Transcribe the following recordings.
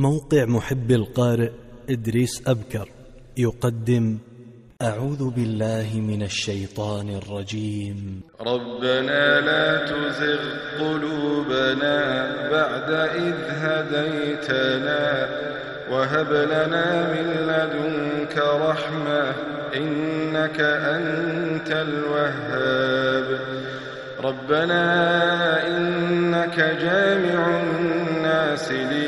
موقع محب القارئ إدريس أبكر يقدم أعوذ بالله من الشيطان الرجيم. ربنا لا تزغ قلوبنا بعد إذ هديتنا وهب لنا من لدنك رحمة إنك أنت الوهاب. ربنا إنك جامع الناس ليوم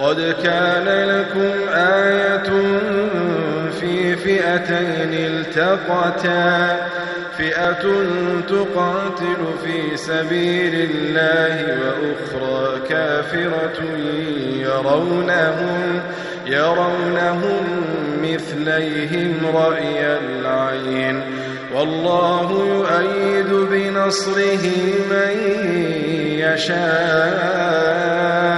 قد كان لكم آية في فئتين التقتا. فئة تقاتل في سبيل الله وأخرى كافرة يرونهم يرونهم مثليهم رأي العين. والله يؤيد بنصره من يشاء.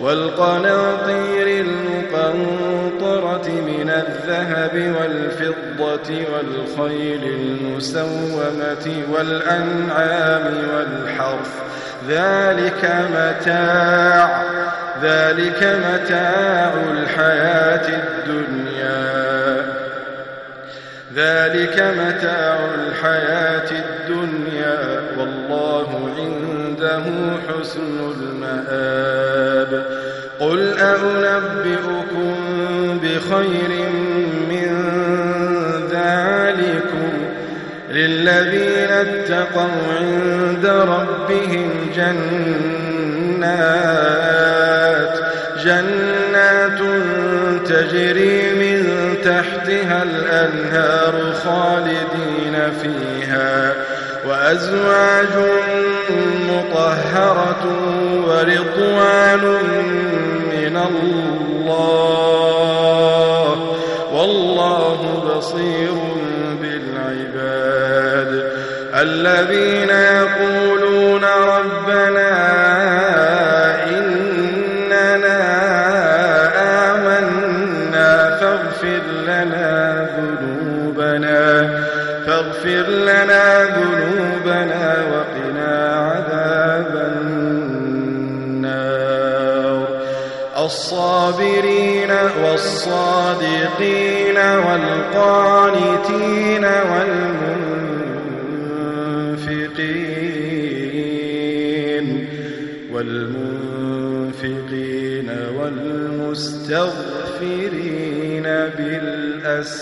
والقناطير المقنطرة من الذهب والفضة والخيل المسومة والأنعام والحرث ذلك متاع ذلك متاع الحياة الدنيا. ذلك متاع الحياة الدنيا والله عنده حسن المآب. قل أنبئكم بخير من ذلكم للذين اتقوا عند ربهم جنات جنات تجري الأنهار خالدين فيها وأزواج مطهرة ورضوان من الله والله بصير بالعباد الذين يقولون ربنا فاغفر لنا ذنوبنا وقنا عذاب النار. الصابرين والصادقين والقانتين والمنفقين. والمنفقين والمستغفرين بالأسحار.